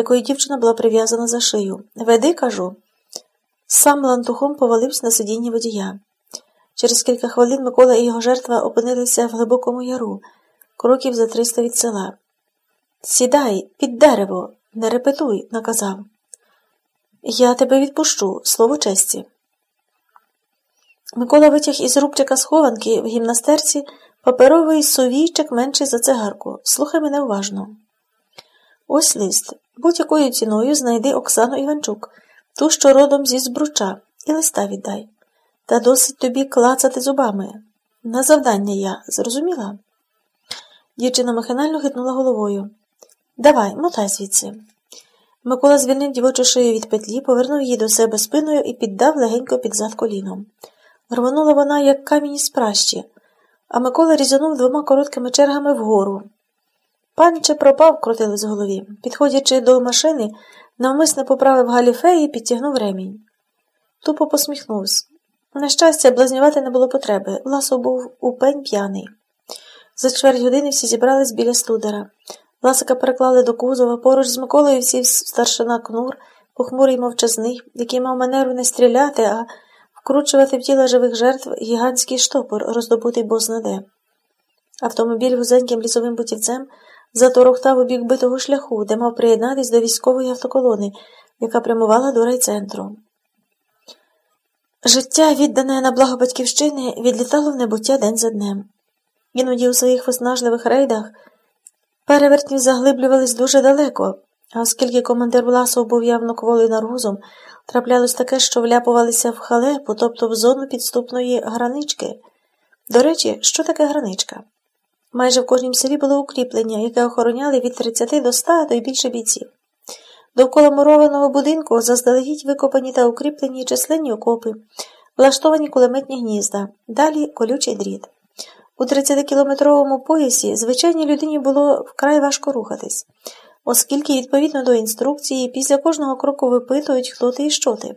якою дівчина була прив'язана за шию. Веди, кажу. Сам лантухом повалився на сидіння водія. Через кілька хвилин Микола і його жертва опинилися в глибокому яру, кроків за триста від села. Сідай, під дерево, не репетуй, наказав. Я тебе відпущу, слово честі. Микола витяг із рубчика схованки в гімнастерці паперовий сувійчик менший за цигарку. Слухай мене уважно. Ось лист. Будь-якою ціною знайди Оксану Іванчук, ту, що родом зі збруча, і листа віддай. Та досить тобі клацати зубами. На завдання я, зрозуміла? Дівчина махинально хитнула головою. Давай, мотай звідси. Микола звільнив дівочу шию від петлі, повернув її до себе спиною і піддав легенько під зад коліном. Рвонула вона, як камінь із пращі, а Микола різанув двома короткими чергами вгору. Панче пропав, крутилось в голові. Підходячи до машини, навмисне поправив галіфе і підтягнув ремінь. Тупо посміхнувся. На щастя, блазнювати не було потреби. Ласо був у пень п'яний. За чверть години всі зібрались біля студера. Ласика переклали до кузова, поруч з Миколою сів старшина кнур, похмурий мовчазний, який мав манеру не стріляти, а вкручувати в тіла живих жертв гігантський штопор, роздобутий бознаде. Автомобіль вузеньким лісовим путівцем заторохтав у бік битого шляху, де мав приєднатись до військової автоколони, яка прямувала до райцентру. Життя, віддане на благо батьківщини, відлітало в небуття день за днем. Іноді у своїх виснажливих рейдах перевертні заглиблювались дуже далеко, а оскільки командир Власов був явно кволий наргузом, траплялось таке, що вляпувалися в халепу, тобто в зону підступної гранички. До речі, що таке граничка? Майже в кожнім селі було укріплення, яке охороняли від 30 до 100 та й більше бійців. Довкола мурованого будинку заздалегідь викопані та укріплені численні окопи, влаштовані кулеметні гнізда, далі колючий дріт. У 30-кілометровому поясі звичайній людині було вкрай важко рухатись, оскільки, відповідно до інструкції, після кожного кроку випитують, хто ти і що ти.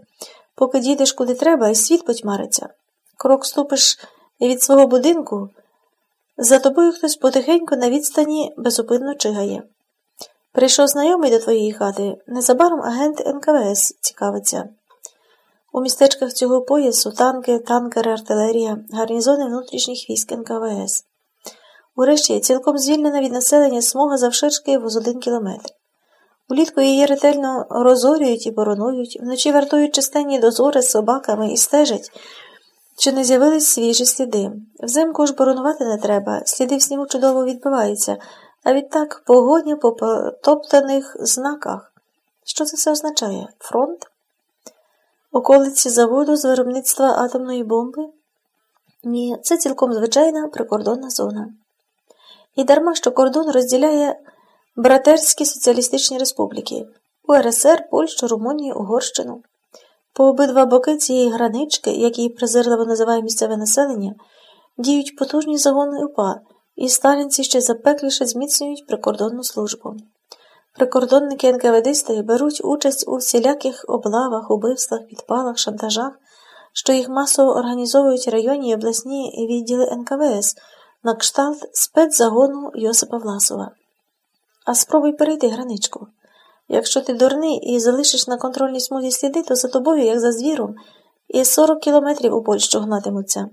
Поки дійдеш куди треба, і світ потьмариться. Крок ступиш від свого будинку, за тобою хтось потихеньку на відстані безупинно чигає. Прийшов знайомий до твоєї хати, незабаром агент НКВС цікавиться. У містечках цього поясу танки, танкери, артилерія, гарнізони внутрішніх військ НКВС. Урешті цілком звільнена від населення смуга завширшки воз один кілометр. Улітку її ретельно розорюють і боронують, вночі вартують численні дозори з собаками і стежать, чи не з'явились свіжі сліди. Взимку ж боронувати не треба, сліди в снігу чудово відбиваються, а відтак погоня по потоптаних знаках. Що це все означає? Фронт? Околиці заводу з виробництва атомної бомби? Ні, це цілком звичайна прикордонна зона. І дарма, що кордон розділяє братерські соціалістичні республіки УРСР, Польщу, Румунію, Угорщину. По обидва боки цієї гранички, як її презирливо називає місцеве населення, діють потужні загони УПА, і сталінці ще запекліше зміцнюють прикордонну службу. Прикордонники НКВДисти беруть участь у всіляких облавах, убивствах, підпалах, шантажах, що їх масово організовують районні і обласні відділи НКВС на кшталт спецзагону Йосипа Власова. А спробуй перейти граничку. Якщо ти дурний і залишиш на контрольній смузі сліди, то за тобою, як за звіром, і 40 кілометрів у Польщу гнатимуться.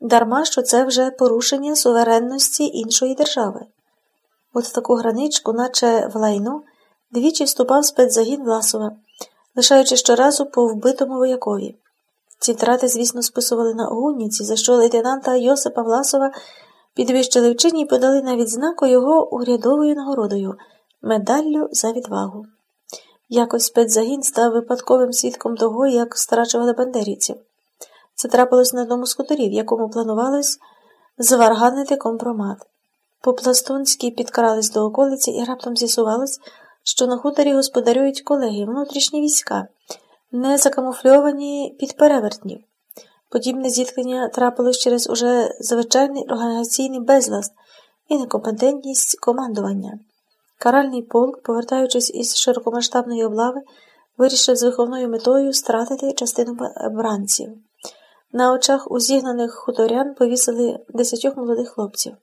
Дарма що це вже порушення суверенності іншої держави. От в таку граничку, наче в лайно, двічі вступав спецзагін Власова, лишаючи щоразу по вбитому воякові. Ці втрати, звісно, списували на Огунівці, за що лейтенанта Йосипа Власова підвищили в чині і подали на відзнаку його урядовою нагородою медаллю за відвагу. Якось спецзагін став випадковим свідком того, як страчували бандерівців. Це трапилось на одному з хуторів, якому планувалось зварганити компромат. По-пластунськи підкрались до околиці і раптом з'ясувалось, що на хуторі господарюють колеги, внутрішні війська, не закамуфльовані під перевертнів. Подібне зіткнення трапилось через уже звичайний організаційний безлад і некомпетентність командування. Каральний полк, повертаючись із широкомасштабної облави, вирішив з виховною метою стратити частину бранців. На очах у зігнаних хуторян повісили десятьох молодих хлопців.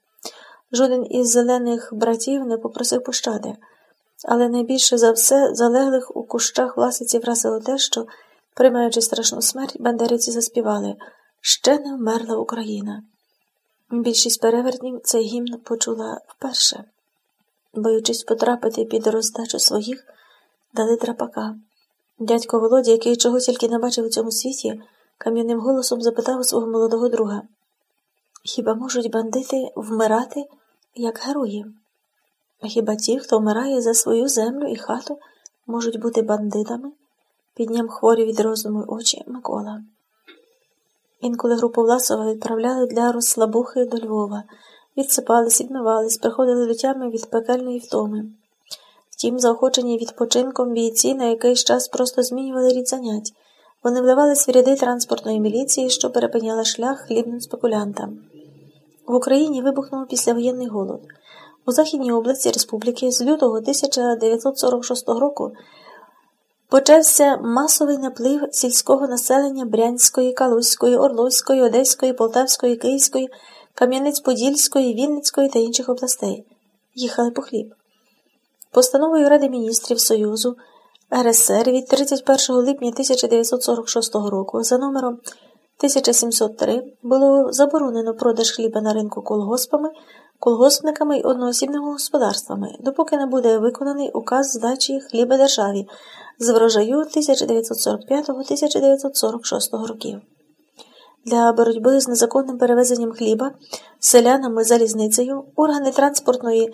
Жоден із зелених братів не попросив пощади. Але найбільше за все залеглих у кущах власиці вразило те, що, приймаючи страшну смерть, бандериці заспівали Ще не вмерла Україна. Більшість перевертнів цей гімн почула вперше. Боючись потрапити під роздачу своїх, дали драпака. Дядько Володя, який чого тільки не бачив у цьому світі, кам'яним голосом запитав у свого молодого друга Хіба можуть бандити вмирати, як герої? Хіба ті, хто вмирає за свою землю і хату, можуть бути бандитами? Підняв хворі від розуму очі Микола. Інколи групу Власова відправляли для розслабухи до Львова, відсипались, відмивались, приходили до тями від пекельної втоми. Втім, заохочені відпочинком бійці на якийсь час просто змінювали рід занять. Вони вливались в ряди транспортної міліції, що перепиняла шлях хлібним спекулянтам. В Україні вибухнув післявоєнний голод. У Західній області республіки з лютого 1946 року почався масовий наплив сільського населення Брянської, Калузької, Орловської, Одеської, Полтавської, Київської, Кам'янець-Подільської, Вінницької та інших областей. Їхали по хліб. Постановою Ради міністрів Союзу РСР від 31 липня 1946 року за номером 1703 було заборонено продаж хліба на ринку колгоспами, колгоспниками й одноосібними господарствами, допоки не буде виконаний указ здачі хліба державі з врожаю 1945-1946 років. Для боротьби з незаконним перевезенням хліба селянами залізницею органи транспортної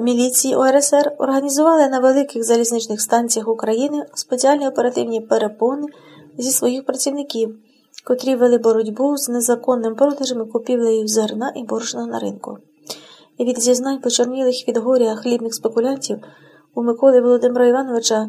міліції ОРСР організували на великих залізничних станціях України спеціальні оперативні перепони зі своїх працівників, котрі вели боротьбу з незаконним продажем купівлею зерна і борошна на ринку. І від зізнань почорнілих від горя хлібних спекулянтів у Миколи Володимира Івановича